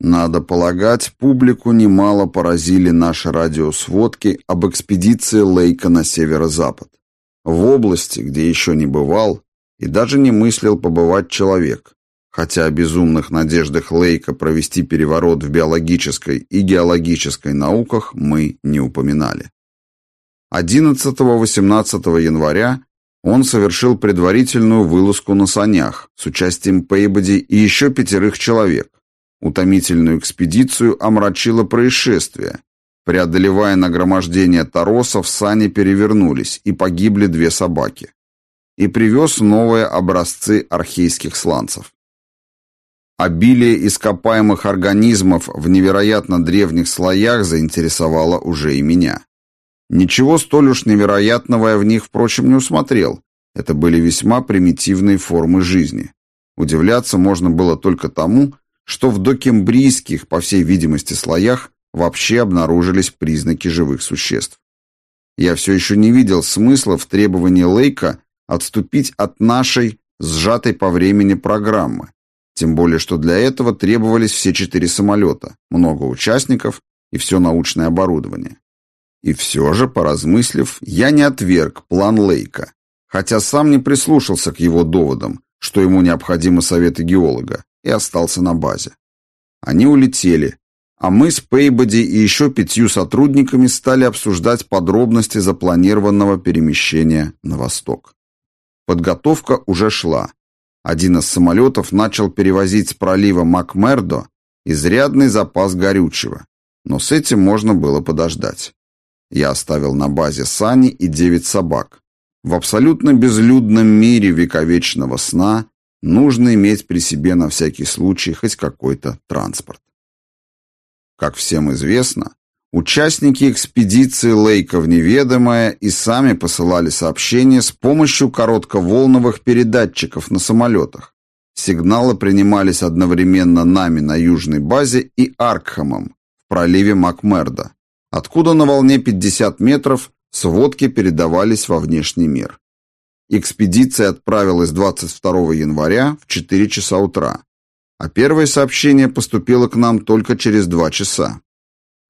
Надо полагать, публику немало поразили наши радиосводки об экспедиции Лейка на северо-запад. В области, где еще не бывал и даже не мыслил побывать человек, хотя о безумных надеждах Лейка провести переворот в биологической и геологической науках мы не упоминали. 11-18 января он совершил предварительную вылазку на санях с участием Пейбоди и еще пятерых человек. Утомительную экспедицию омрачило происшествие. Преодолевая нагромождение торосов, сани перевернулись, и погибли две собаки. И привез новые образцы архейских сланцев. Обилие ископаемых организмов в невероятно древних слоях заинтересовало уже и меня. Ничего столь уж невероятного я в них, впрочем, не усмотрел. Это были весьма примитивные формы жизни. Удивляться можно было только тому, что в докембрийских, по всей видимости, слоях вообще обнаружились признаки живых существ. Я все еще не видел смысла в требовании Лейка отступить от нашей, сжатой по времени программы, тем более, что для этого требовались все четыре самолета, много участников и все научное оборудование. И все же, поразмыслив, я не отверг план Лейка, хотя сам не прислушался к его доводам, что ему необходимы советы геолога, и остался на базе. Они улетели, а мы с Пейбоди и еще пятью сотрудниками стали обсуждать подробности запланированного перемещения на восток. Подготовка уже шла, один из самолетов начал перевозить с пролива Макмердо изрядный запас горючего, но с этим можно было подождать. Я оставил на базе сани и девять собак. В абсолютно безлюдном мире вековечного сна нужно иметь при себе на всякий случай хоть какой-то транспорт. Как всем известно, Участники экспедиции Лейка в неведомое и сами посылали сообщения с помощью коротковолновых передатчиков на самолетах. Сигналы принимались одновременно нами на южной базе и Аркхамом в проливе Макмерда, откуда на волне 50 метров сводки передавались во внешний мир. Экспедиция отправилась 22 января в 4 часа утра, а первое сообщение поступило к нам только через 2 часа.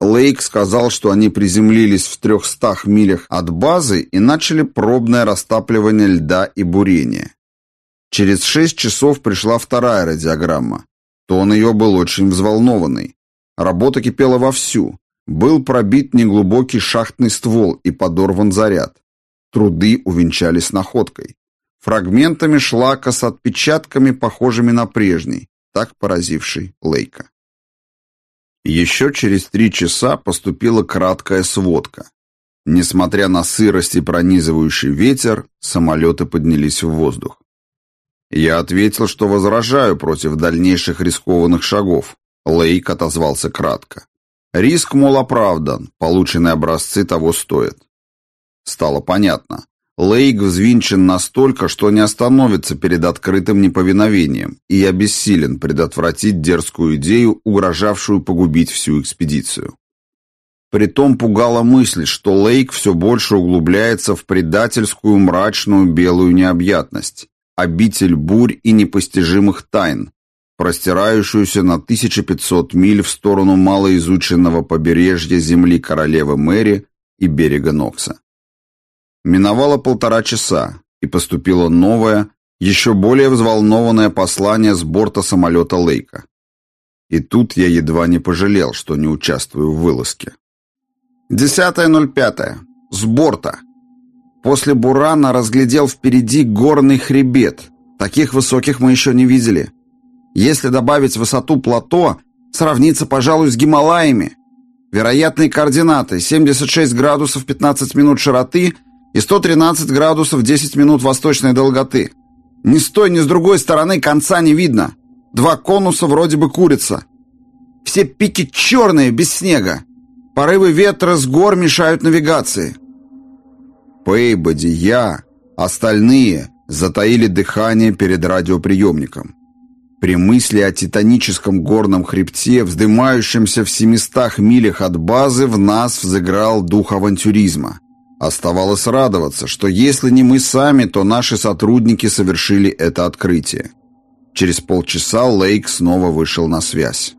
Лейк сказал, что они приземлились в 300 милях от базы и начали пробное растапливание льда и бурение. Через 6 часов пришла вторая радиограмма. Тон ее был очень взволнованный. Работа кипела вовсю. Был пробит неглубокий шахтный ствол и подорван заряд. Труды увенчались находкой. Фрагментами шлака с отпечатками, похожими на прежний, так поразивший Лейка. Еще через три часа поступила краткая сводка. Несмотря на сырость и пронизывающий ветер, самолеты поднялись в воздух. Я ответил, что возражаю против дальнейших рискованных шагов. Лейк отозвался кратко. Риск, мол, оправдан, полученные образцы того стоят. Стало понятно. Лейк взвинчен настолько, что не остановится перед открытым неповиновением, и я бессилен предотвратить дерзкую идею, угрожавшую погубить всю экспедицию. Притом пугала мысль, что Лейк все больше углубляется в предательскую мрачную белую необъятность, обитель бурь и непостижимых тайн, простирающуюся на 1500 миль в сторону малоизученного побережья земли королевы Мэри и берега Нокса. Миновало полтора часа, и поступило новое, еще более взволнованное послание с борта самолета Лейка. И тут я едва не пожалел, что не участвую в вылазке. 10.05. С борта. После бурана разглядел впереди горный хребет. Таких высоких мы еще не видели. Если добавить высоту плато, сравнится, пожалуй, с Гималаями. Вероятные координаты 76 градусов 15 минут широты и 113 градусов 10 минут восточной долготы. Ни с той, ни с другой стороны конца не видно. Два конуса вроде бы курица. Все пики черные, без снега. Порывы ветра с гор мешают навигации. Пейбоди, я, остальные затаили дыхание перед радиоприемником. При мысли о титаническом горном хребте, вздымающемся в семистах милях от базы, в нас взыграл дух авантюризма. Оставалось радоваться, что если не мы сами, то наши сотрудники совершили это открытие. Через полчаса Лейк снова вышел на связь.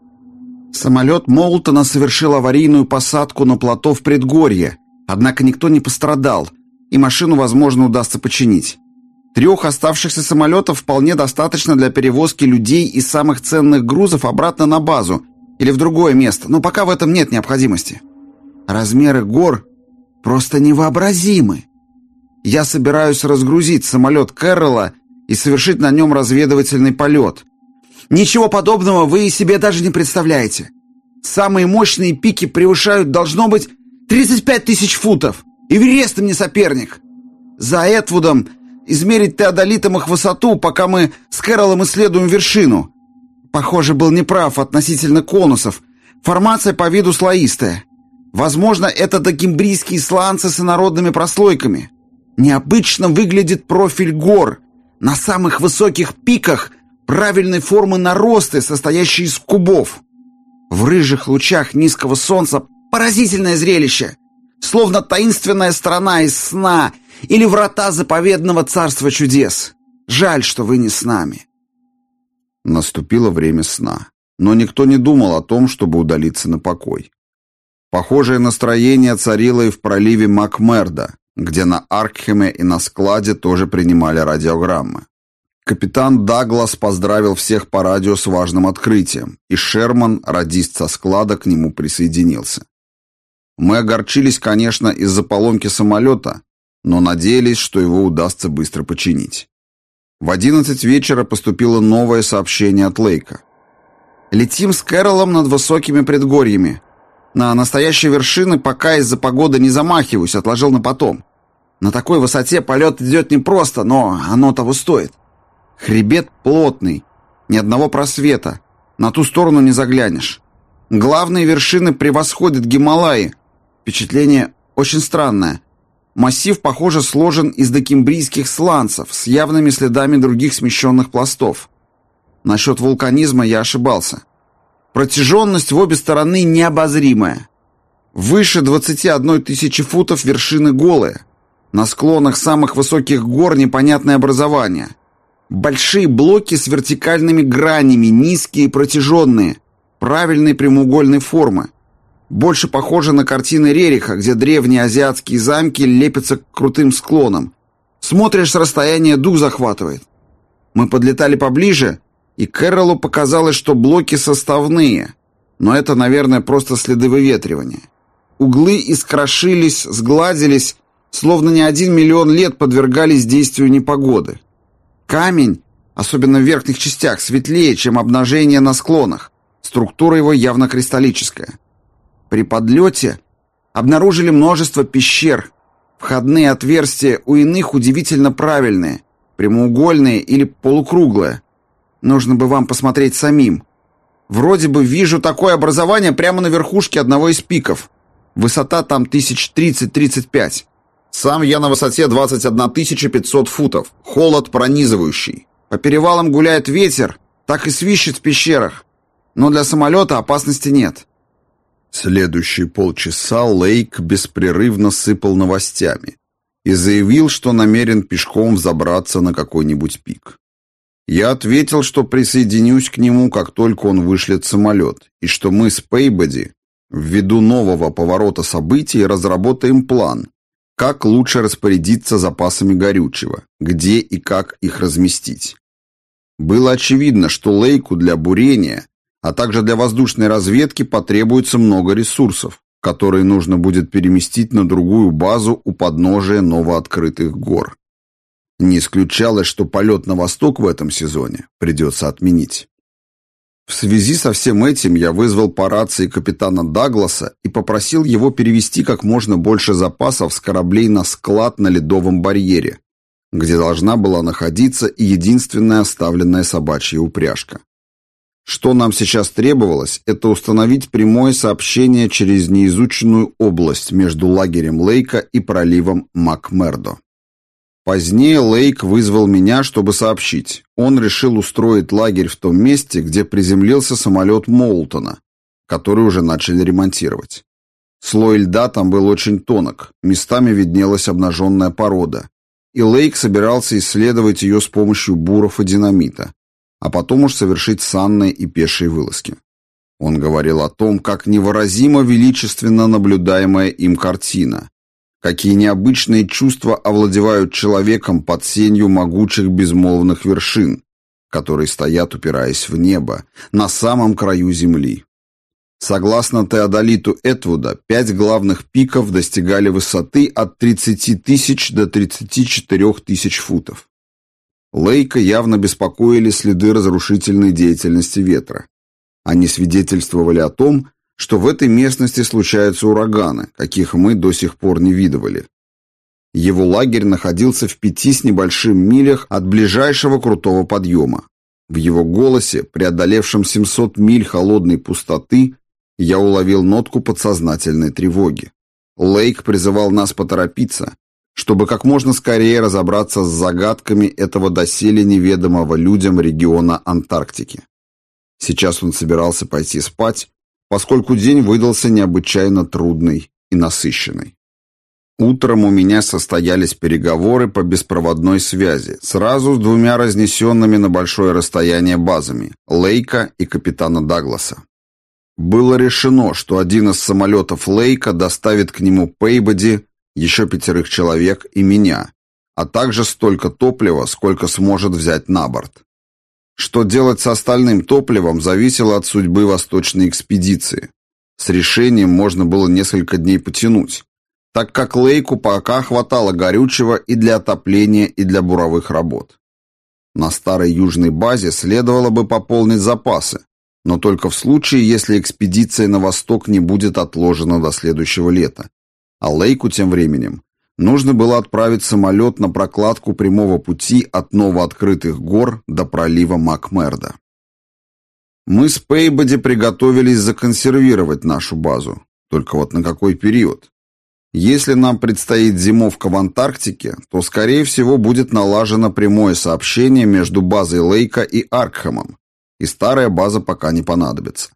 Самолет Молтона совершил аварийную посадку на плато в предгорье, однако никто не пострадал, и машину, возможно, удастся починить. Трех оставшихся самолетов вполне достаточно для перевозки людей и самых ценных грузов обратно на базу или в другое место, но пока в этом нет необходимости. Размеры гор просто невообразимы. Я собираюсь разгрузить самолет Кэрролла и совершить на нем разведывательный полет. Ничего подобного вы себе даже не представляете. Самые мощные пики превышают, должно быть, 35 тысяч футов. Эверест не соперник. За Этвудом измерить теодолитом их высоту, пока мы с Кэролом исследуем вершину. Похоже, был неправ относительно конусов. Формация по виду слоистая. Возможно, это докембрийские сланцы с инородными прослойками. Необычно выглядит профиль гор. На самых высоких пиках правильной формы наросты, состоящие из кубов. В рыжих лучах низкого солнца поразительное зрелище. Словно таинственная страна из сна или врата заповедного царства чудес. Жаль, что вы не с нами. Наступило время сна, но никто не думал о том, чтобы удалиться на покой. Похожее настроение царило и в проливе Макмерда, где на Аркхеме и на складе тоже принимали радиограммы. Капитан Даглас поздравил всех по радио с важным открытием, и Шерман, радист со склада, к нему присоединился. Мы огорчились, конечно, из-за поломки самолета, но надеялись, что его удастся быстро починить. В одиннадцать вечера поступило новое сообщение от Лейка. «Летим с Кэролом над высокими предгорьями. На настоящей вершины пока из-за погоды не замахиваюсь, отложил на потом. На такой высоте полет идет непросто, но оно того стоит. Хребет плотный, ни одного просвета, на ту сторону не заглянешь. Главные вершины превосходят Гималаи. Впечатление очень странное. Массив, похоже, сложен из докембрийских сланцев с явными следами других смещенных пластов. Насчет вулканизма я ошибался. Протяженность в обе стороны необозримая. Выше 21 тысячи футов вершины голые. На склонах самых высоких гор непонятное образование. Большие блоки с вертикальными гранями, низкие и протяженные, правильной прямоугольной формы. Больше похоже на картины Рериха, где древние азиатские замки лепятся к крутым склонам. Смотришь с расстояния, дух захватывает. Мы подлетали поближе, и Кэрролу показалось, что блоки составные, но это, наверное, просто следы выветривания. Углы искрошились, сгладились, словно не один миллион лет подвергались действию непогоды. Камень, особенно в верхних частях, светлее, чем обнажение на склонах. Структура его явно кристаллическая. При подлете обнаружили множество пещер. Входные отверстия у иных удивительно правильные, прямоугольные или полукруглые. Нужно бы вам посмотреть самим. Вроде бы вижу такое образование прямо на верхушке одного из пиков. Высота там тысяч тридцать-тридцать Сам я на высоте 21 500 футов. Холод пронизывающий. По перевалам гуляет ветер, так и свищет в пещерах. Но для самолета опасности нет. Следующие полчаса Лейк беспрерывно сыпал новостями и заявил, что намерен пешком взобраться на какой-нибудь пик. Я ответил, что присоединюсь к нему, как только он вышлет самолет, и что мы с Пейбоди, ввиду нового поворота событий, разработаем план, как лучше распорядиться запасами горючего, где и как их разместить. Было очевидно, что Лейку для бурения, а также для воздушной разведки потребуется много ресурсов, которые нужно будет переместить на другую базу у подножия новооткрытых гор. Не исключалось, что полет на восток в этом сезоне придется отменить. В связи со всем этим я вызвал по рации капитана Дагласа и попросил его перевести как можно больше запасов с кораблей на склад на ледовом барьере, где должна была находиться и единственная оставленная собачья упряжка. Что нам сейчас требовалось, это установить прямое сообщение через неизученную область между лагерем Лейка и проливом Макмердо. Позднее Лейк вызвал меня, чтобы сообщить. Он решил устроить лагерь в том месте, где приземлился самолет Моултона, который уже начали ремонтировать. Слой льда там был очень тонок, местами виднелась обнаженная порода, и Лейк собирался исследовать ее с помощью буров и динамита, а потом уж совершить санные и пешие вылазки. Он говорил о том, как невыразимо величественно наблюдаемая им картина, какие необычные чувства овладевают человеком под сенью могучих безмолвных вершин, которые стоят, упираясь в небо, на самом краю земли. Согласно Теодолиту Этвуда, пять главных пиков достигали высоты от 30 тысяч до 34 тысяч футов. Лейка явно беспокоили следы разрушительной деятельности ветра. Они свидетельствовали о том, что в этой местности случаются ураганы, каких мы до сих пор не видывали. Его лагерь находился в пяти с небольшим милях от ближайшего крутого подъема. В его голосе, преодолевшем 700 миль холодной пустоты, я уловил нотку подсознательной тревоги. Лейк призывал нас поторопиться, чтобы как можно скорее разобраться с загадками этого доселе неведомого людям региона Антарктики. Сейчас он собирался пойти спать, поскольку день выдался необычайно трудный и насыщенный. Утром у меня состоялись переговоры по беспроводной связи, сразу с двумя разнесенными на большое расстояние базами – Лейка и капитана Дагласа. Было решено, что один из самолетов Лейка доставит к нему Пейбоди, еще пятерых человек и меня, а также столько топлива, сколько сможет взять на борт. Что делать с остальным топливом, зависело от судьбы восточной экспедиции. С решением можно было несколько дней потянуть, так как Лейку пока хватало горючего и для отопления, и для буровых работ. На старой южной базе следовало бы пополнить запасы, но только в случае, если экспедиция на восток не будет отложена до следующего лета. А Лейку тем временем нужно было отправить самолет на прокладку прямого пути от новооткрытых гор до пролива Макмерда. Мы с Пейбоди приготовились законсервировать нашу базу. Только вот на какой период? Если нам предстоит зимовка в Антарктике, то, скорее всего, будет налажено прямое сообщение между базой Лейка и Аркхэмом, и старая база пока не понадобится.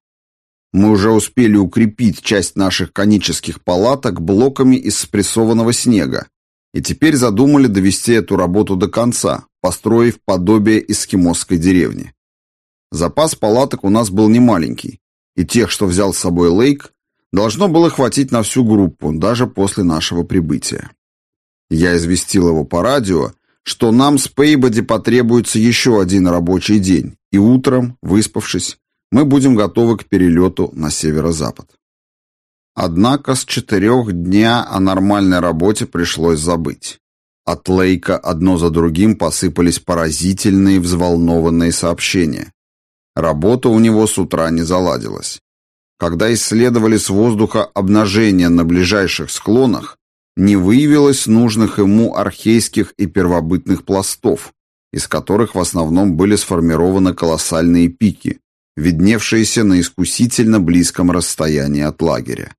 Мы уже успели укрепить часть наших конических палаток блоками из спрессованного снега, и теперь задумали довести эту работу до конца, построив подобие эскимосской деревни. Запас палаток у нас был немаленький, и тех, что взял с собой Лейк, должно было хватить на всю группу, даже после нашего прибытия. Я известил его по радио, что нам с Пейбоди потребуется еще один рабочий день, и утром, выспавшись, мы будем готовы к перелету на северо-запад. Однако с четырех дня о нормальной работе пришлось забыть. От Лейка одно за другим посыпались поразительные взволнованные сообщения. Работа у него с утра не заладилась. Когда исследовали с воздуха обнажение на ближайших склонах, не выявилось нужных ему архейских и первобытных пластов, из которых в основном были сформированы колоссальные пики, видневшиеся на искусительно близком расстоянии от лагеря.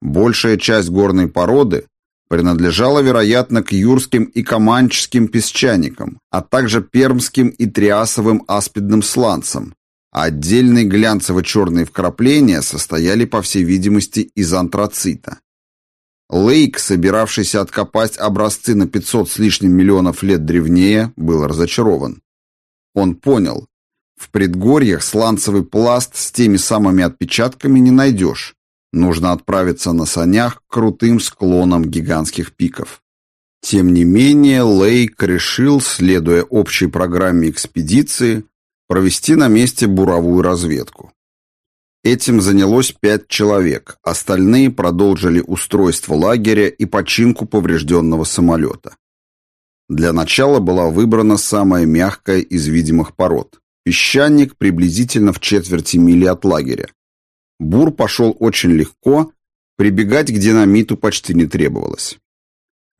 Большая часть горной породы принадлежала, вероятно, к юрским и каманческим песчаникам, а также пермским и триасовым аспидным сланцам, а отдельные глянцево-черные вкрапления состояли, по всей видимости, из антрацита. Лейк, собиравшийся откопать образцы на 500 с лишним миллионов лет древнее, был разочарован. Он понял, в предгорьях сланцевый пласт с теми самыми отпечатками не найдешь. Нужно отправиться на санях к крутым склонам гигантских пиков. Тем не менее, Лейк решил, следуя общей программе экспедиции, провести на месте буровую разведку. Этим занялось пять человек, остальные продолжили устройство лагеря и починку поврежденного самолета. Для начала была выбрана самая мягкая из видимых пород. Песчаник приблизительно в четверти мили от лагеря. Бур пошел очень легко, прибегать к динамиту почти не требовалось.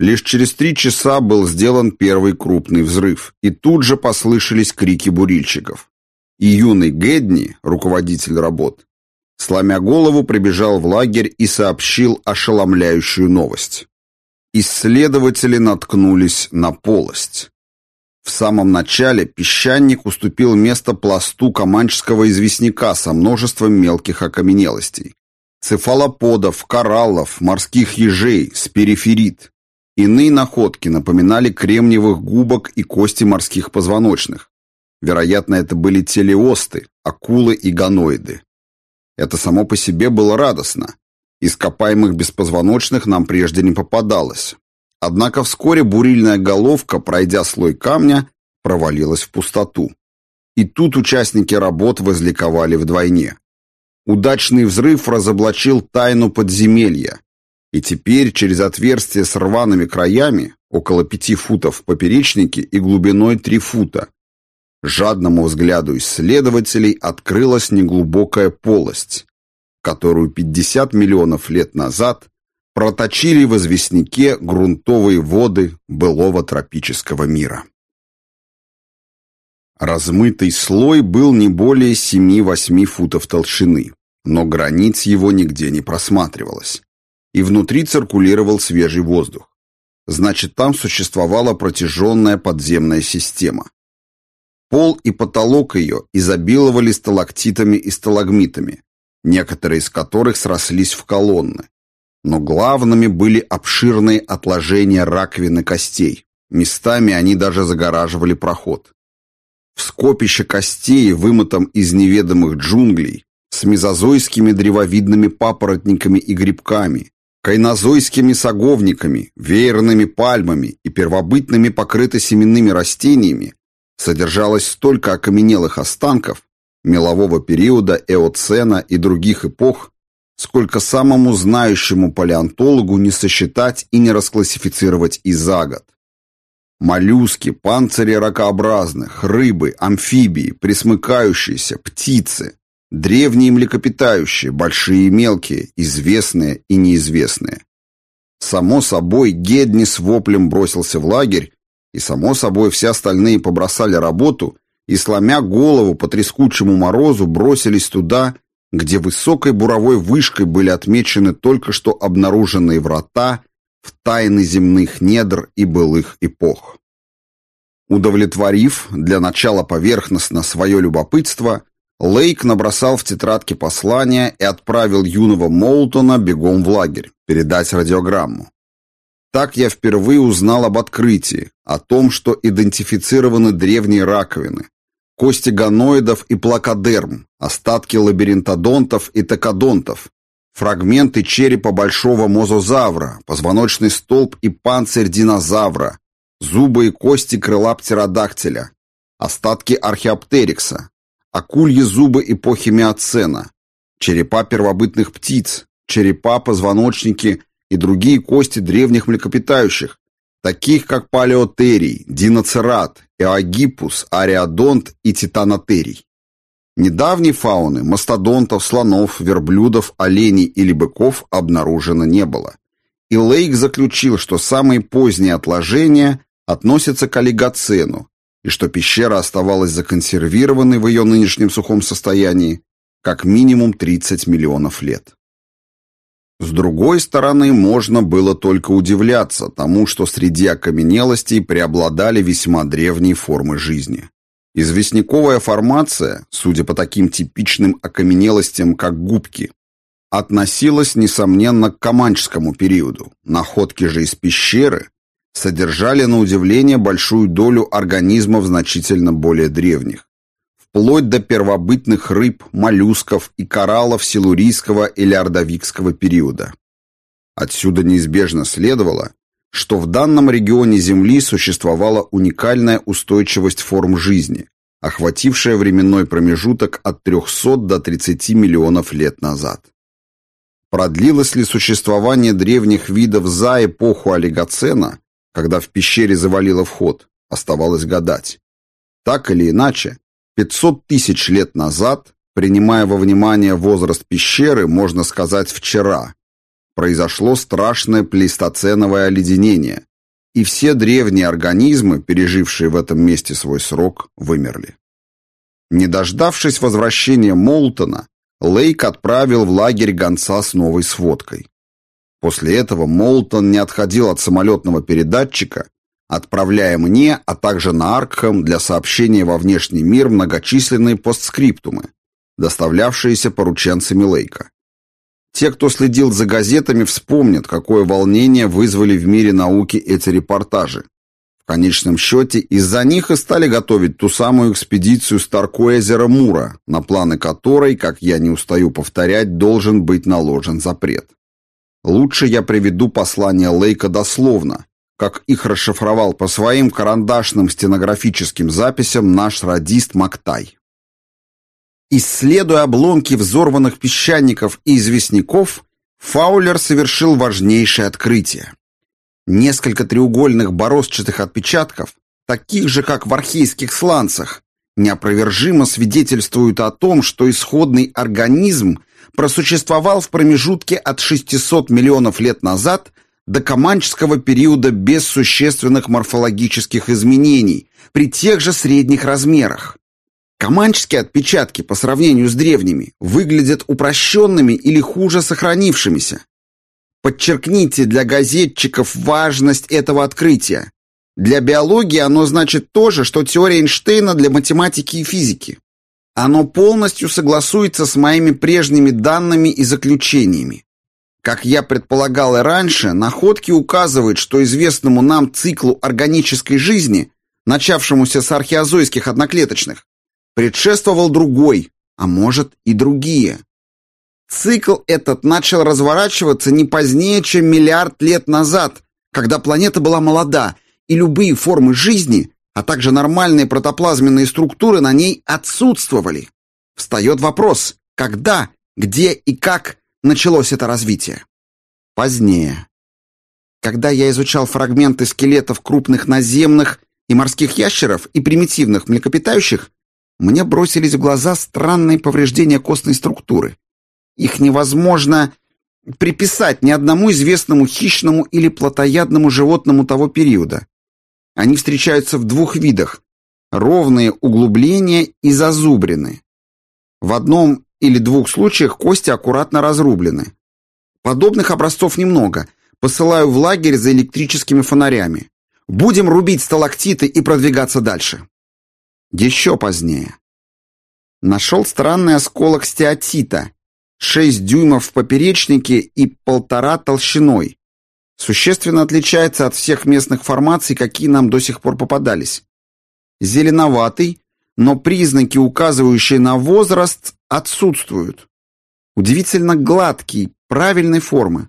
Лишь через три часа был сделан первый крупный взрыв, и тут же послышались крики бурильщиков. И юный Гэдни, руководитель работ, сломя голову, прибежал в лагерь и сообщил ошеломляющую новость. Исследователи наткнулись на полость. В самом начале песчаник уступил место пласту команческого известняка со множеством мелких окаменелостей. Цефалоподов, кораллов, морских ежей, спериферит. Иные находки напоминали кремниевых губок и кости морских позвоночных. Вероятно, это были телеосты, акулы и ганоиды. Это само по себе было радостно. Ископаемых беспозвоночных нам прежде не попадалось. Однако вскоре бурильная головка, пройдя слой камня, провалилась в пустоту. И тут участники работ возликовали вдвойне. Удачный взрыв разоблачил тайну подземелья, и теперь через отверстие с рваными краями, около пяти футов в поперечнике и глубиной три фута, жадному взгляду исследователей открылась неглубокая полость, которую 50 миллионов лет назад проточили в известняке грунтовые воды былого тропического мира. Размытый слой был не более 7-8 футов толщины, но границ его нигде не просматривалось, и внутри циркулировал свежий воздух. Значит, там существовала протяженная подземная система. Пол и потолок ее изобиловали сталактитами и сталагмитами, некоторые из которых срослись в колонны. Но главными были обширные отложения раковины костей. Местами они даже загораживали проход. В скопище костей, вымытом из неведомых джунглей, с мезозойскими древовидными папоротниками и грибками, кайнозойскими саговниками, веерными пальмами и первобытными покрытосеменными растениями, содержалось столько окаменелых останков мелового периода Эоцена и других эпох, сколько самому знающему палеонтологу не сосчитать и не расклассифицировать и за год. Моллюски, панцири ракообразных, рыбы, амфибии, присмыкающиеся, птицы, древние млекопитающие, большие и мелкие, известные и неизвестные. Само собой, Гедни с воплем бросился в лагерь и, само собой, все остальные побросали работу и, сломя голову по трескучему морозу, бросились туда, где высокой буровой вышкой были отмечены только что обнаруженные врата в тайны земных недр и былых эпох. Удовлетворив для начала поверхностно свое любопытство, Лейк набросал в тетрадке послание и отправил юного Молтона бегом в лагерь, передать радиограмму. Так я впервые узнал об открытии, о том, что идентифицированы древние раковины, кости гоноидов и плакодерм, остатки лабиринтодонтов и токодонтов, фрагменты черепа большого мозозавра, позвоночный столб и панцирь динозавра, зубы и кости крыла птеродактиля, остатки археоптерикса, акульи зубы эпохи Миоцена, черепа первобытных птиц, черепа, позвоночники и другие кости древних млекопитающих, таких как палеотерий, диноцерат, эогипус, ариадонт и титанотерий. Недавней фауны мастодонтов, слонов, верблюдов, оленей или быков обнаружено не было. И Лейк заключил, что самые поздние отложения относятся к олигоцену, и что пещера оставалась законсервированной в ее нынешнем сухом состоянии как минимум 30 миллионов лет. С другой стороны, можно было только удивляться тому, что среди окаменелостей преобладали весьма древние формы жизни. Известняковая формация, судя по таким типичным окаменелостям, как губки, относилась, несомненно, к Каманчскому периоду. Находки же из пещеры содержали, на удивление, большую долю организмов значительно более древних вплоть до первобытных рыб, моллюсков и кораллов силурийского или ордовикского периода. Отсюда неизбежно следовало, что в данном регионе Земли существовала уникальная устойчивость форм жизни, охватившая временной промежуток от 300 до 30 миллионов лет назад. Продлилось ли существование древних видов за эпоху Олигоцена, когда в пещере завалило вход, оставалось гадать. Так или иначе, 500 тысяч лет назад, принимая во внимание возраст пещеры, можно сказать вчера, произошло страшное плейстоценовое оледенение, и все древние организмы, пережившие в этом месте свой срок, вымерли. Не дождавшись возвращения Молтона, Лейк отправил в лагерь гонца с новой сводкой. После этого Молтон не отходил от самолетного передатчика отправляя мне, а также на Аркхам для сообщения во внешний мир многочисленные постскриптумы, доставлявшиеся порученцами Лейка. Те, кто следил за газетами, вспомнят, какое волнение вызвали в мире науки эти репортажи, в конечном счете, из-за них и стали готовить ту самую экспедицию Старкоэзера Мура, на планы которой, как я не устаю повторять, должен быть наложен запрет. Лучше я приведу послание Лейка дословно, как их расшифровал по своим карандашным стенографическим записям наш радист Мактай. Исследуя обломки взорванных песчаников и известняков, Фаулер совершил важнейшее открытие. Несколько треугольных бороздчатых отпечатков, таких же, как в архейских сланцах, неопровержимо свидетельствуют о том, что исходный организм просуществовал в промежутке от 600 миллионов лет назад до Каманчского периода без существенных морфологических изменений при тех же средних размерах. Каманчские отпечатки по сравнению с древними выглядят упрощенными или хуже сохранившимися. Подчеркните для газетчиков важность этого открытия. Для биологии оно значит то же, что теория Эйнштейна для математики и физики. Оно полностью согласуется с моими прежними данными и заключениями. Как я предполагал и раньше, находки указывают, что известному нам циклу органической жизни, начавшемуся с археозойских одноклеточных, предшествовал другой, а может и другие. Цикл этот начал разворачиваться не позднее, чем миллиард лет назад, когда планета была молода, и любые формы жизни, а также нормальные протоплазменные структуры на ней отсутствовали. Встает вопрос, когда, где и как началось это развитие? Позднее. Когда я изучал фрагменты скелетов крупных наземных и морских ящеров и примитивных млекопитающих, мне бросились в глаза странные повреждения костной структуры, их невозможно приписать ни одному известному хищному или плотоядному животному того периода. Они встречаются в двух видах – ровные углубления и зазубрины. В одном или двух случаях кости аккуратно разрублены. Подобных образцов немного. Посылаю в лагерь за электрическими фонарями. Будем рубить сталактиты и продвигаться дальше. Еще позднее. Нашел странный осколок стеатита, 6 дюймов в поперечнике и полтора толщиной. Существенно отличается от всех местных формаций, какие нам до сих пор попадались. Зеленоватый, но признаки, указывающие на возраст, отсутствуют. Удивительно гладкий, правильной формы.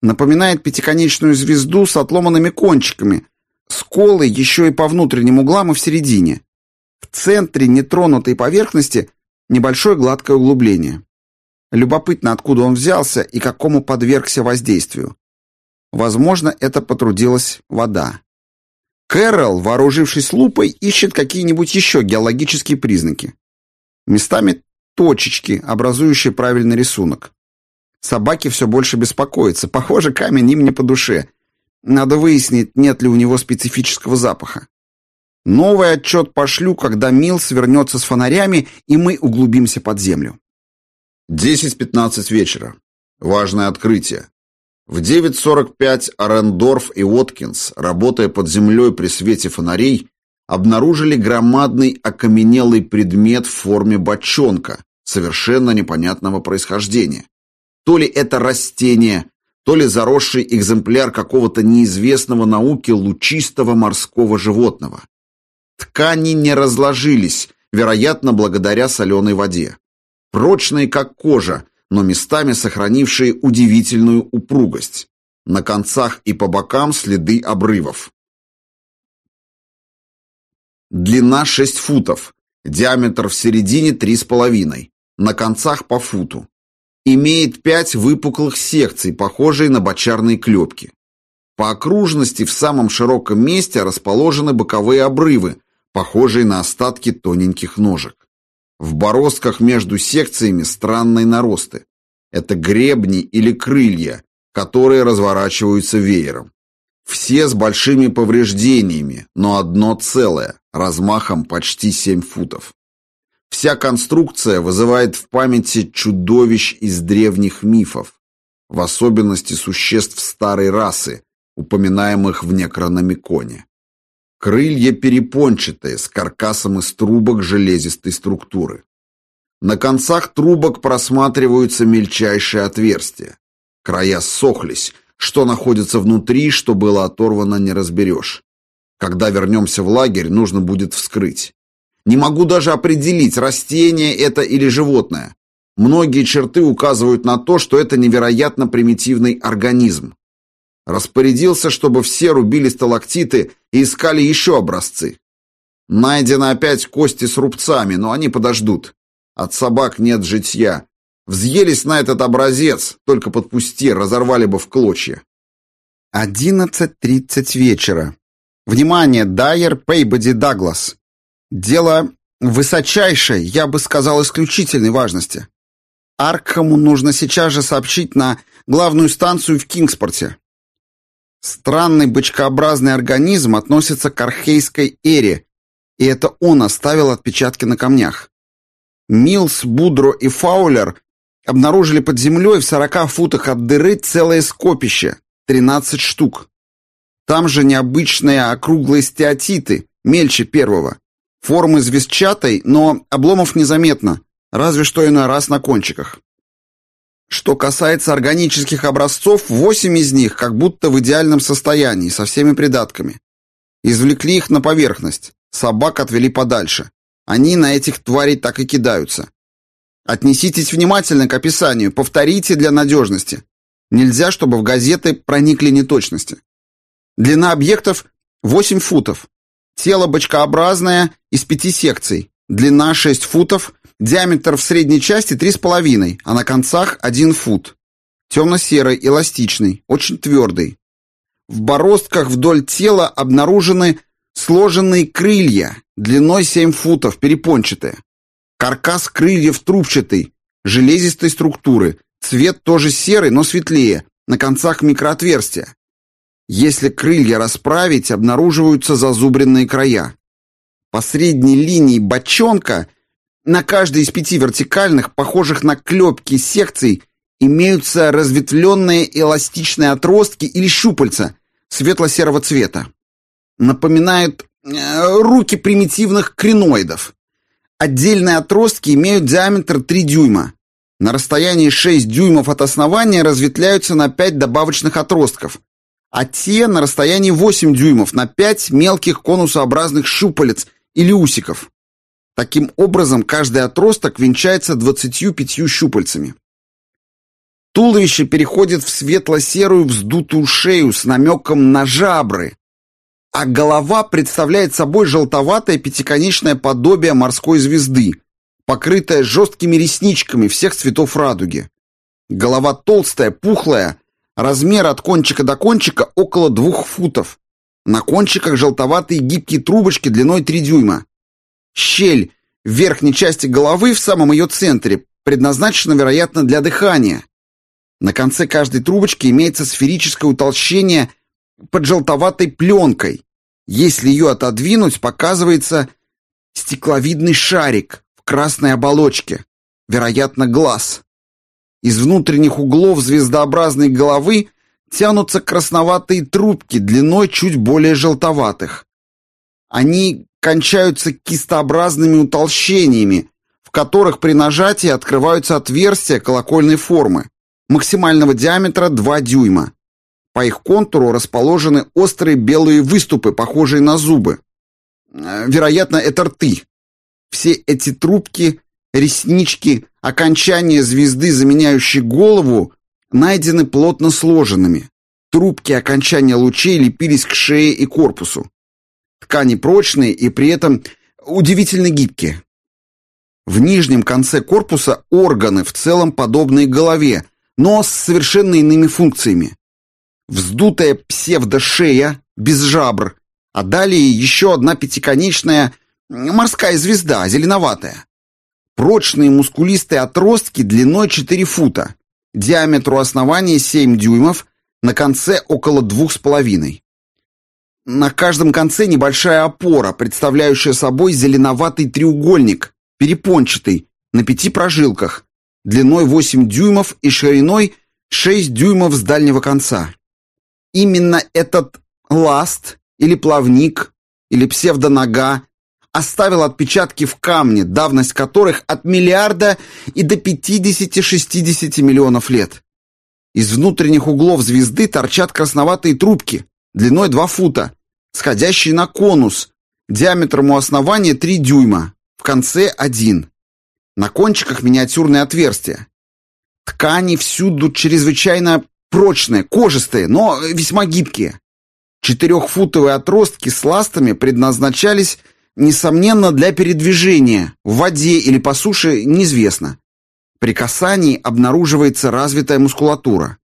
Напоминает пятиконечную звезду с отломанными кончиками, сколы еще и по внутренним углам и в середине. В центре нетронутой поверхности небольшое гладкое углубление. Любопытно, откуда он взялся и какому подвергся воздействию. Возможно, это потрудилась вода. Кэрол, вооружившись лупой, ищет какие-нибудь еще геологические признаки. Местами точечки, образующие правильный рисунок. Собаки все больше беспокоятся. Похоже, камень им не по душе. Надо выяснить, нет ли у него специфического запаха. Новый отчет пошлю, когда Милс вернется с фонарями, и мы углубимся под землю. 10.15 вечера. Важное открытие. В 9.45 Арендорф и Уоткинс, работая под землей при свете фонарей, обнаружили громадный окаменелый предмет в форме бочонка, совершенно непонятного происхождения. То ли это растение, то ли заросший экземпляр какого-то неизвестного науке лучистого морского животного. Ткани не разложились, вероятно, благодаря соленой воде прочные как кожа, но местами сохранившие удивительную упругость. На концах и по бокам следы обрывов. Длина 6 футов, диаметр в середине 3,5, на концах по футу. Имеет 5 выпуклых секций, похожие на бочарные клепки. По окружности в самом широком месте расположены боковые обрывы, похожие на остатки тоненьких ножек. В бороздках между секциями странные наросты. Это гребни или крылья, которые разворачиваются веером. Все с большими повреждениями, но одно целое, размахом почти 7 футов. Вся конструкция вызывает в памяти чудовищ из древних мифов, в особенности существ старой расы, упоминаемых в Некрономиконе. Крылья перепончатые, с каркасом из трубок железистой структуры. На концах трубок просматриваются мельчайшие отверстия. Края сохлись, что находится внутри, что было оторвано, не разберешь. Когда вернемся в лагерь, нужно будет вскрыть. Не могу даже определить, растение это или животное. Многие черты указывают на то, что это невероятно примитивный организм. Распорядился, чтобы все рубили сталактиты и искали еще образцы. Найдено опять кости с рубцами, но они подождут. От собак нет житья. Взъелись на этот образец, только подпусти, разорвали бы в клочья. Одиннадцать тридцать вечера. Внимание, Дайер Пейбоди Даглас. Дело высочайшей, я бы сказал, исключительной важности. Аркхаму нужно сейчас же сообщить на главную станцию в Кингспорте. Странный бычкообразный организм относится к архейской эре, и это он оставил отпечатки на камнях. Милс, Будро и Фаулер обнаружили под землей в 40 футах от дыры целое скопище, 13 штук. Там же необычные округлые стеатиты, мельче первого. Формы звездчатой, но обломов незаметно, разве что иной раз на кончиках. Что касается органических образцов, восемь из них как будто в идеальном состоянии, со всеми придатками. Извлекли их на поверхность, собак отвели подальше. Они на этих тварей так и кидаются. Отнеситесь внимательно к описанию, повторите для надежности. Нельзя, чтобы в газеты проникли неточности. Длина объектов 8 футов. Тело бочкообразное из пяти секций. Длина 6 футов, диаметр в средней части 3,5, а на концах 1 фут. Темно-серый, эластичный, очень твердый. В бороздках вдоль тела обнаружены сложенные крылья, длиной 7 футов, перепончатые. Каркас крыльев трубчатый, железистой структуры, цвет тоже серый, но светлее, на концах микроотверстия. Если крылья расправить, обнаруживаются зазубренные края. По средней линии бочонка на каждой из пяти вертикальных, похожих на клепки секций, имеются разветвленные эластичные отростки или щупальца светло-серого цвета. Напоминают э, руки примитивных креноидов. Отдельные отростки имеют диаметр 3 дюйма. На расстоянии 6 дюймов от основания разветвляются на 5 добавочных отростков, а те на расстоянии 8 дюймов на 5 мелких конусообразных щупалец или усиков. Таким образом, каждый отросток венчается 25 щупальцами. Туловище переходит в светло-серую вздутую шею с намеком на жабры, а голова представляет собой желтоватое пятиконечное подобие морской звезды, покрытая жесткими ресничками всех цветов радуги. Голова толстая, пухлая, Размер от кончика до кончика около двух футов. На кончиках желтоватые гибкие трубочки длиной 3 дюйма. Щель в верхней части головы в самом ее центре предназначена, вероятно, для дыхания. На конце каждой трубочки имеется сферическое утолщение под желтоватой пленкой. Если ее отодвинуть, показывается стекловидный шарик в красной оболочке, вероятно, глаз. Из внутренних углов звездообразной головы тянутся красноватые трубки длиной чуть более желтоватых. Они кончаются кистообразными утолщениями, в которых при нажатии открываются отверстия колокольной формы, максимального диаметра 2 дюйма. По их контуру расположены острые белые выступы, похожие на зубы. Э, вероятно, это рты. Все эти трубки, реснички, Окончания звезды, заменяющей голову, найдены плотно сложенными. Трубки окончания лучей лепились к шее и корпусу. Ткани прочные и при этом удивительно гибкие. В нижнем конце корпуса органы, в целом подобные голове, но с совершенно иными функциями. Вздутая псевдошея, без жабр, а далее еще одна пятиконечная морская звезда, зеленоватая. Прочные мускулистые отростки длиной 4 фута, диаметру основания 7 дюймов, на конце около 2,5. На каждом конце небольшая опора, представляющая собой зеленоватый треугольник, перепончатый, на пяти прожилках, длиной 8 дюймов и шириной 6 дюймов с дальнего конца. Именно этот ласт или плавник или псевдонога оставил отпечатки в камне, давность которых от миллиарда и до 50-60 миллионов лет. Из внутренних углов звезды торчат красноватые трубки, длиной 2 фута, сходящий на конус, диаметром у основания 3 дюйма, в конце 1. На кончиках миниатюрные отверстия. Ткани всюду чрезвычайно прочные, кожистые, но весьма гибкие. Четырехфутовые отростки с ластами предназначались, несомненно, для передвижения, в воде или по суше неизвестно. При касании обнаруживается развитая мускулатура.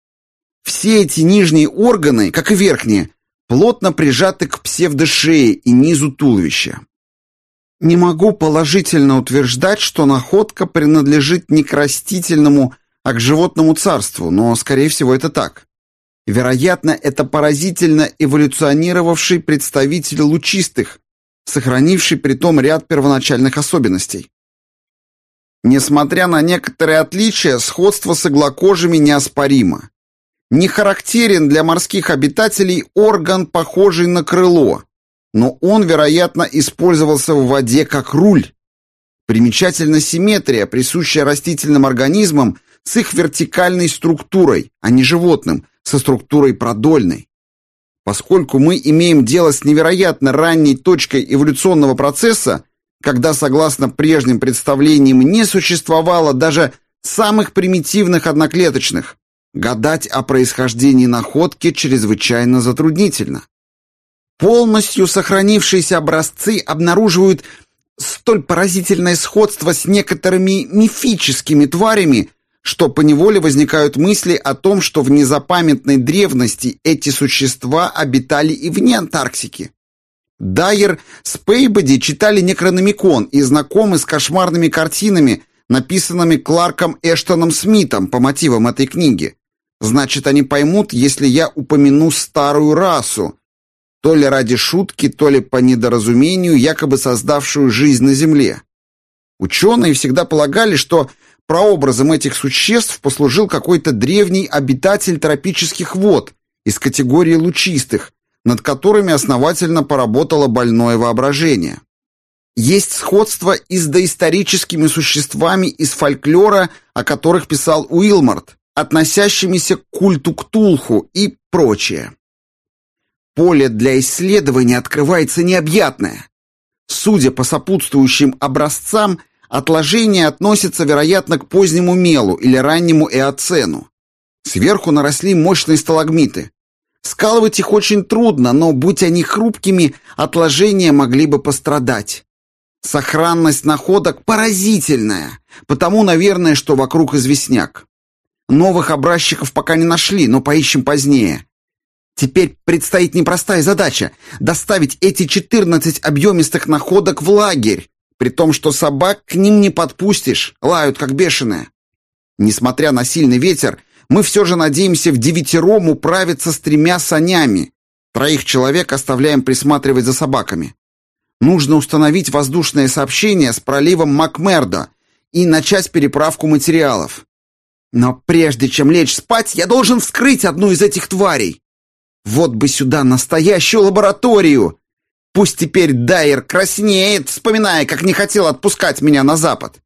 Все эти нижние органы, как и верхние, плотно прижаты к псевдошее и низу туловища. Не могу положительно утверждать, что находка принадлежит не к растительному, а к животному царству, но, скорее всего, это так. Вероятно, это поразительно эволюционировавший представитель лучистых, сохранивший при том ряд первоначальных особенностей. Несмотря на некоторые отличия, сходство с иглокожими неоспоримо. Не характерен для морских обитателей орган, похожий на крыло, но он, вероятно, использовался в воде как руль. Примечательна симметрия, присущая растительным организмам с их вертикальной структурой, а не животным, со структурой продольной. Поскольку мы имеем дело с невероятно ранней точкой эволюционного процесса, когда, согласно прежним представлениям, не существовало даже самых примитивных одноклеточных, гадать о происхождении находки чрезвычайно затруднительно. Полностью сохранившиеся образцы обнаруживают столь поразительное сходство с некоторыми мифическими тварями, что поневоле возникают мысли о том, что в незапамятной древности эти существа обитали и вне Антарктики. Дайер с Пейбоди читали Некрономикон и знакомы с кошмарными картинами, написанными Кларком Эштоном Смитом по мотивам этой книги. Значит, они поймут, если я упомяну старую расу, то ли ради шутки, то ли по недоразумению, якобы создавшую жизнь на Земле. Ученые всегда полагали, что прообразом этих существ послужил какой-то древний обитатель тропических вод из категории лучистых, над которыми основательно поработало больное воображение. Есть сходство и с доисторическими существами из фольклора, о которых писал Уилмарт, относящимися к культу Ктулху и прочее. Поле для исследования открывается необъятное. Судя по сопутствующим образцам, отложения относятся, вероятно, к позднему мелу или раннему эоцену. Сверху наросли мощные сталагмиты. Скалывать их очень трудно, но, будь они хрупкими, отложения могли бы пострадать. Сохранность находок поразительная, потому, наверное, что вокруг известняк. Новых образчиков пока не нашли, но поищем позднее. Теперь предстоит непростая задача — доставить эти 14 объемистых находок в лагерь, при том, что собак к ним не подпустишь, лают как бешеные. Несмотря на сильный ветер, мы все же надеемся в девятером управиться с тремя санями. Троих человек оставляем присматривать за собаками. Нужно установить воздушное сообщение с проливом Макмердо и начать переправку материалов. Но прежде чем лечь спать, я должен вскрыть одну из этих тварей. Вот бы сюда настоящую лабораторию. Пусть теперь Дайер краснеет, вспоминая, как не хотел отпускать меня на запад.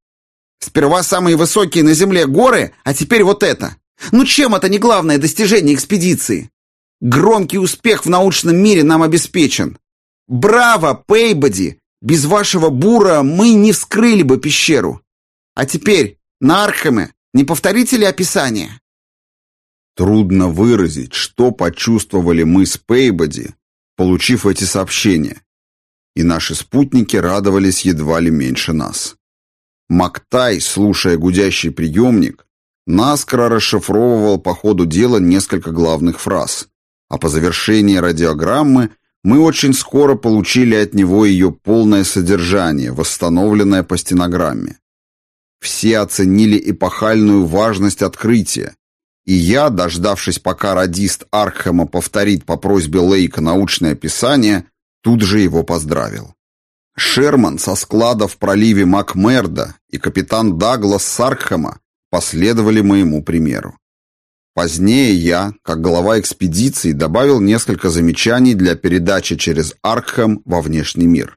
Сперва самые высокие на земле горы, а теперь вот это. Ну чем это не главное достижение экспедиции? Громкий успех в научном мире нам обеспечен. Браво, Пейбоди! Без вашего бура мы не вскрыли бы пещеру. А теперь, на Архаме, не повторите ли описание? Трудно выразить, что почувствовали мы с Пейбоди, получив эти сообщения. И наши спутники радовались едва ли меньше нас. Мактай, слушая гудящий приемник, наскоро расшифровывал по ходу дела несколько главных фраз, а по завершении радиограммы мы очень скоро получили от него ее полное содержание, восстановленное по стенограмме. Все оценили эпохальную важность открытия, и я, дождавшись, пока радист Аркхема повторит по просьбе Лейка научное описание, тут же его поздравил. Шерман со склада в проливе Макмерда и капитан Даглас Саркхема последовали моему примеру. Позднее я, как глава экспедиции, добавил несколько замечаний для передачи через Аркхем во внешний мир.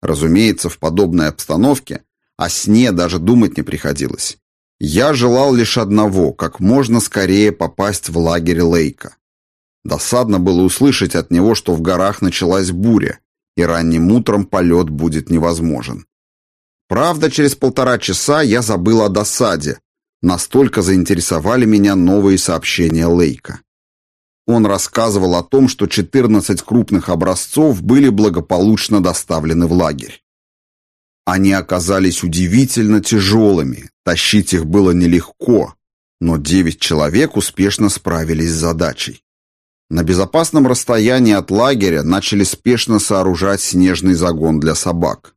Разумеется, в подобной обстановке о сне даже думать не приходилось. Я желал лишь одного, как можно скорее попасть в лагерь Лейка. Досадно было услышать от него, что в горах началась буря, и ранним утром полет будет невозможен. Правда, через полтора часа я забыл о досаде. Настолько заинтересовали меня новые сообщения Лейка. Он рассказывал о том, что 14 крупных образцов были благополучно доставлены в лагерь. Они оказались удивительно тяжелыми, тащить их было нелегко, но 9 человек успешно справились с задачей. На безопасном расстоянии от лагеря начали спешно сооружать снежный загон для собак.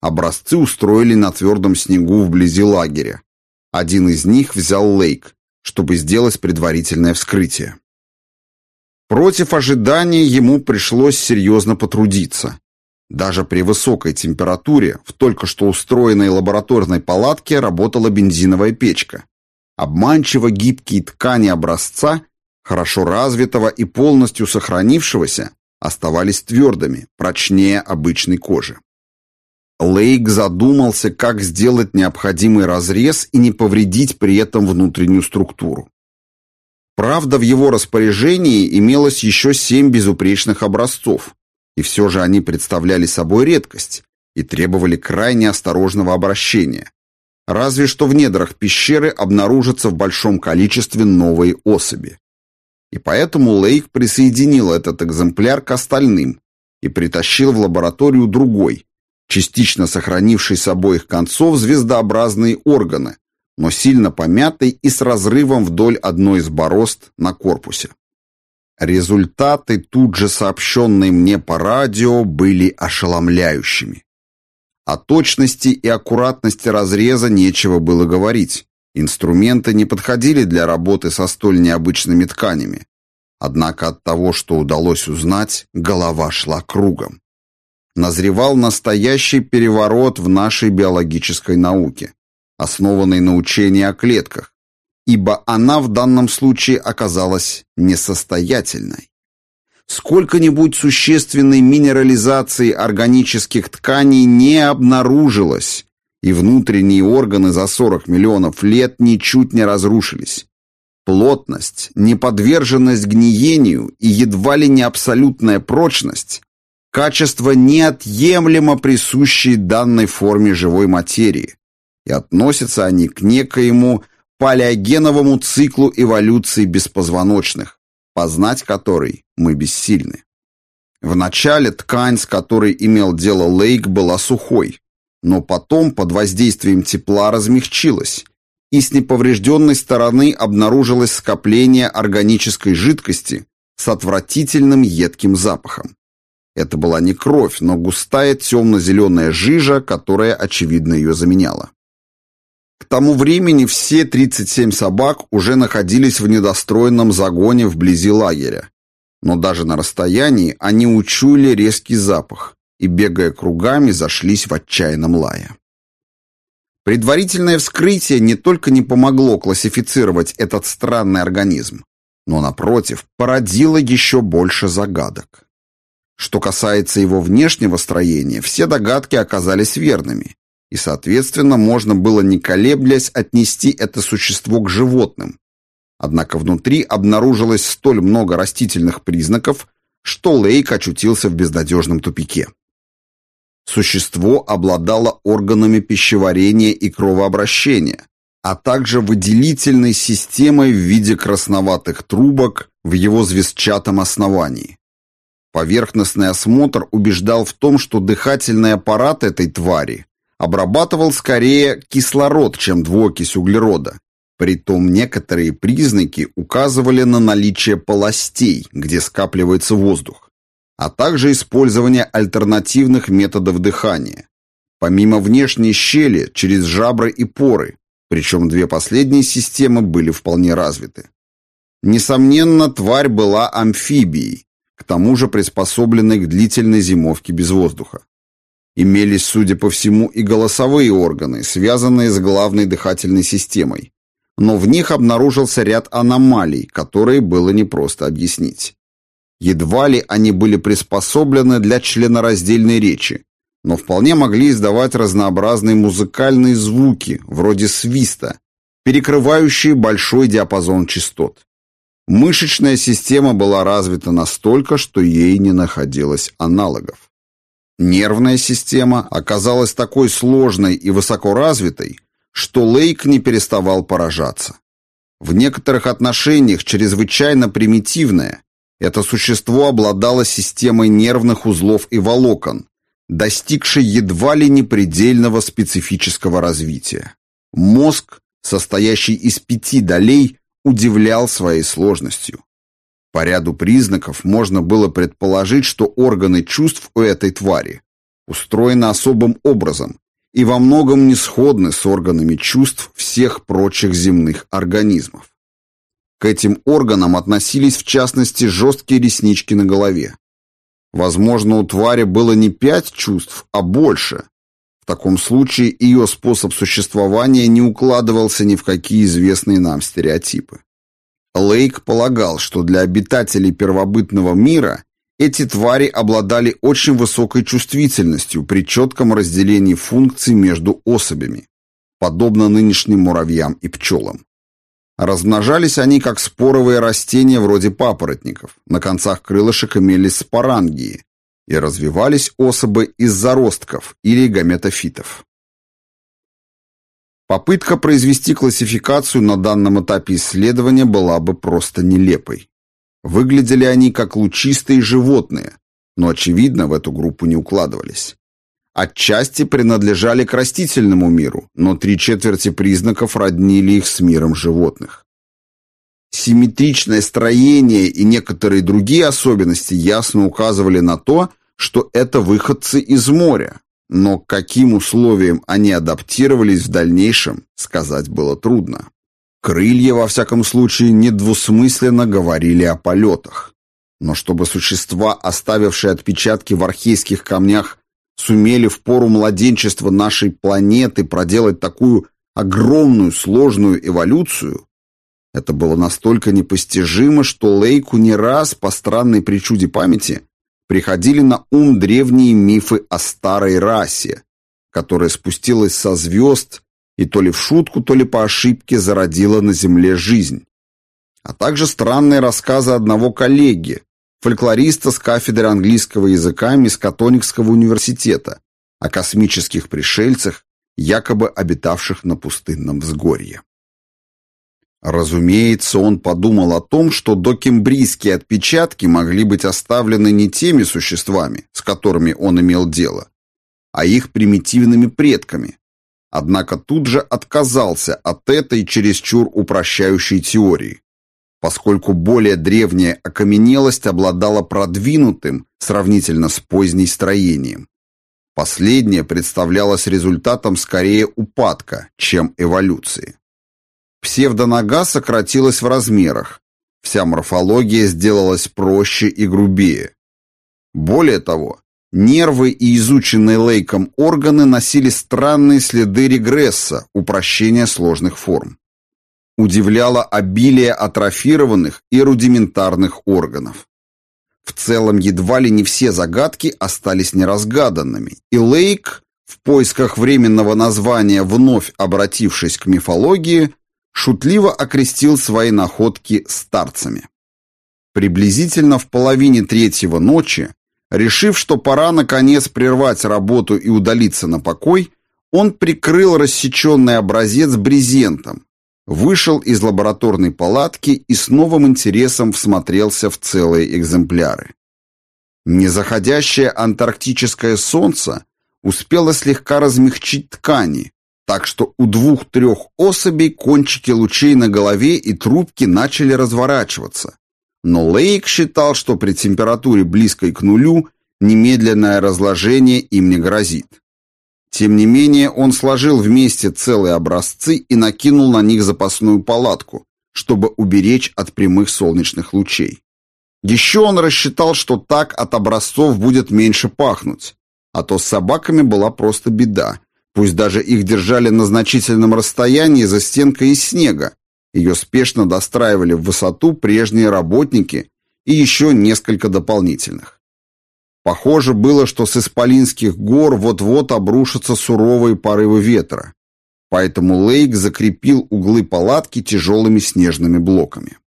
Образцы устроили на твердом снегу вблизи лагеря. Один из них взял Лейк, чтобы сделать предварительное вскрытие. Против ожидания ему пришлось серьезно потрудиться. Даже при высокой температуре в только что устроенной лабораторной палатке работала бензиновая печка. Обманчиво гибкие ткани образца хорошо развитого и полностью сохранившегося, оставались твердыми, прочнее обычной кожи. Лейк задумался, как сделать необходимый разрез и не повредить при этом внутреннюю структуру. Правда, в его распоряжении имелось еще семь безупречных образцов, и все же они представляли собой редкость и требовали крайне осторожного обращения. Разве что в недрах пещеры обнаружатся в большом количестве новые особи. И поэтому Лейк присоединил этот экземпляр к остальным и притащил в лабораторию другой, частично сохранивший с обоих концов звездообразные органы, но сильно помятый и с разрывом вдоль одной из борозд на корпусе. Результаты, тут же сообщенные мне по радио, были ошеломляющими. О точности и аккуратности разреза нечего было говорить. Инструменты не подходили для работы со столь необычными тканями. Однако от того, что удалось узнать, голова шла кругом. Назревал настоящий переворот в нашей биологической науке, основанной на учении о клетках, ибо она в данном случае оказалась несостоятельной. Сколько-нибудь существенной минерализации органических тканей не обнаружилось, и внутренние органы за 40 миллионов лет ничуть не разрушились. Плотность, неподверженность гниению и едва ли не абсолютная прочность – качества неотъемлемо присущие данной форме живой материи, и относятся они к некоему палеогеновому циклу эволюции беспозвоночных, познать который мы бессильны. Вначале ткань, с которой имел дело Лейк, была сухой, но потом под воздействием тепла размягчилась, и с неповрежденной стороны обнаружилось скопление органической жидкости с отвратительным едким запахом. Это была не кровь, но густая темно-зеленая жижа, которая, очевидно, ее заменяла. К тому времени все 37 собак уже находились в недостроенном загоне вблизи лагеря. Но даже на расстоянии они учуяли резкий запах, и, бегая кругами, зашлись в отчаянном лае. Предварительное вскрытие не только не помогло классифицировать этот странный организм, но, напротив, породило еще больше загадок. Что касается его внешнего строения, все догадки оказались верными, и, соответственно, можно было не колеблясь отнести это существо к животным. Однако внутри обнаружилось столь много растительных признаков, что Лейк очутился в безнадежном тупике. Существо обладало органами пищеварения и кровообращения, а также выделительной системой в виде красноватых трубок в его звездчатом основании. Поверхностный осмотр убеждал в том, что дыхательный аппарат этой твари обрабатывал скорее кислород, чем двуокись углерода. Притом некоторые признаки указывали на наличие полостей, где скапливается воздух а также использование альтернативных методов дыхания. Помимо внешней щели, через жабры и поры, причем две последние системы были вполне развиты. Несомненно, тварь была амфибией, к тому же приспособленной к длительной зимовке без воздуха. Имелись, судя по всему, и голосовые органы, связанные с главной дыхательной системой, но в них обнаружился ряд аномалий, которые было непросто объяснить. Едва ли они были приспособлены для членораздельной речи, но вполне могли издавать разнообразные музыкальные звуки, вроде свиста, перекрывающие большой диапазон частот. Мышечная система была развита настолько, что ей не находилось аналогов. Нервная система оказалась такой сложной и высокоразвитой, что Лейк не переставал поражаться. В некоторых отношениях чрезвычайно примитивное, это существо обладало системой нервных узлов и волокон, достигшей едва ли не предельного специфического развития. Мозг, состоящий из пяти долей, удивлял своей сложностью. По ряду признаков можно было предположить, что органы чувств у этой твари устроены особым образом и во многом не сходны с органами чувств всех прочих земных организмов. К этим органам относились в частности жесткие реснички на голове. Возможно, у твари было не пять чувств, а больше. В таком случае ее способ существования не укладывался ни в какие известные нам стереотипы. Лейк полагал, что для обитателей первобытного мира эти твари обладали очень высокой чувствительностью при четком разделении функций между особями, подобно нынешним муравьям и пчелам. Размножались они как споровые растения вроде папоротников. На концах крылышек имелись спорангии, и развивались особы из заростков или гаметофитов. Попытка произвести классификацию на данном этапе исследования была бы просто нелепой. Выглядели они как лучистые животные, но, очевидно, в эту группу не укладывались. Отчасти принадлежали к растительному миру, но три четверти признаков роднили их с миром животных. Симметричное строение и некоторые другие особенности ясно указывали на то, что это выходцы из моря, но к каким условиям они адаптировались в дальнейшем, сказать было трудно. Крылья, во всяком случае, недвусмысленно говорили о полетах. Но чтобы существа, оставившие отпечатки в архейских камнях, сумели в пору младенчества нашей планеты проделать такую огромную сложную эволюцию, это было настолько непостижимо, что Лейку не раз по странной причуде памяти приходили на ум древние мифы о старой расе, которая спустилась со звезд и то ли в шутку, то ли по ошибке зародила на Земле жизнь, а также странные рассказы одного коллеги, фольклориста с кафедры английского языка Мискатоникского университета, о космических пришельцах, якобы обитавших на пустынном взгорье. Разумеется, он подумал о том, что докембрийские отпечатки могли быть оставлены не теми существами, с которыми он имел дело, а их примитивными предками. Однако тут же отказался от этой чересчур упрощающей теории поскольку более древняя окаменелость обладала продвинутым сравнительно с поздней строением. Последнее представлялось результатом скорее упадка, чем эволюции. Псевдонога сократилась в размерах, вся морфология сделалась проще и грубее. Более того, нервы и изученные Лейком органы носили странные следы регресса, упрощения сложных форм удивляло обилие атрофированных и рудиментарных органов. В целом, едва ли не все загадки остались неразгаданными, и Лейк, в поисках временного названия, вновь обратившись к мифологии, шутливо окрестил свои находки старцами. Приблизительно в половине третьего ночи, решив, что пора наконец прервать работу и удалиться на покой, он прикрыл рассеченный образец брезентом, вышел из лабораторной палатки и с новым интересом всмотрелся в целые экземпляры. Незаходящее антарктическое солнце успело слегка размягчить ткани, так что у двух-трех особей кончики лучей на голове и трубки начали разворачиваться. Но Лейк считал, что при температуре близкой к нулю немедленное разложение им не грозит. Тем не менее, он сложил вместе целые образцы и накинул на них запасную палатку, чтобы уберечь от прямых солнечных лучей. Еще он рассчитал, что так от образцов будет меньше пахнуть, а то с собаками была просто беда. Пусть даже их держали на значительном расстоянии за стенкой из снега, ее спешно достраивали в высоту прежние работники и еще несколько дополнительных. Похоже было, что с исполинских гор вот-вот обрушатся суровые порывы ветра, поэтому Лейк закрепил углы палатки тяжелыми снежными блоками.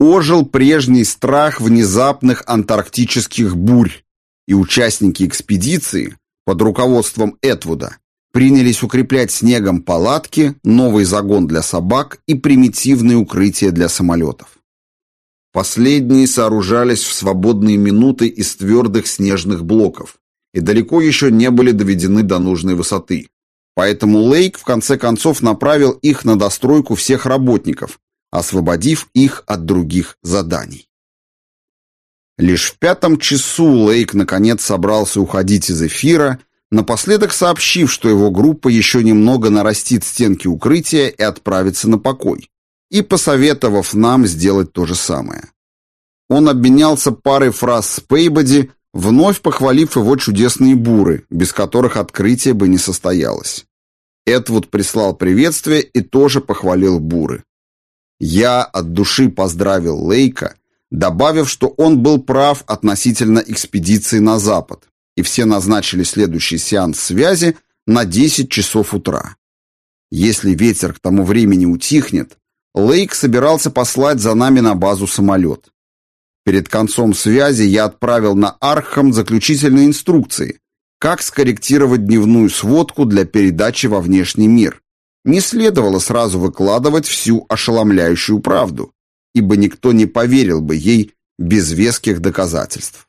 ожил прежний страх внезапных антарктических бурь, и участники экспедиции под руководством Этвуда принялись укреплять снегом палатки, новый загон для собак и примитивные укрытия для самолетов. Последние сооружались в свободные минуты из твердых снежных блоков и далеко еще не были доведены до нужной высоты. Поэтому Лейк в конце концов направил их на достройку всех работников, освободив их от других заданий. Лишь в пятом часу Лейк наконец собрался уходить из эфира, напоследок сообщив, что его группа еще немного нарастит стенки укрытия и отправится на покой, и посоветовав нам сделать то же самое. Он обменялся парой фраз с Пейбоди, вновь похвалив его чудесные буры, без которых открытие бы не состоялось. Эдвуд прислал приветствие и тоже похвалил буры. Я от души поздравил Лейка, добавив, что он был прав относительно экспедиции на запад, и все назначили следующий сеанс связи на 10 часов утра. Если ветер к тому времени утихнет, Лейк собирался послать за нами на базу самолет. Перед концом связи я отправил на Аркхем заключительные инструкции, как скорректировать дневную сводку для передачи во внешний мир. Не следовало сразу выкладывать всю ошеломляющую правду, ибо никто не поверил бы ей без веских доказательств.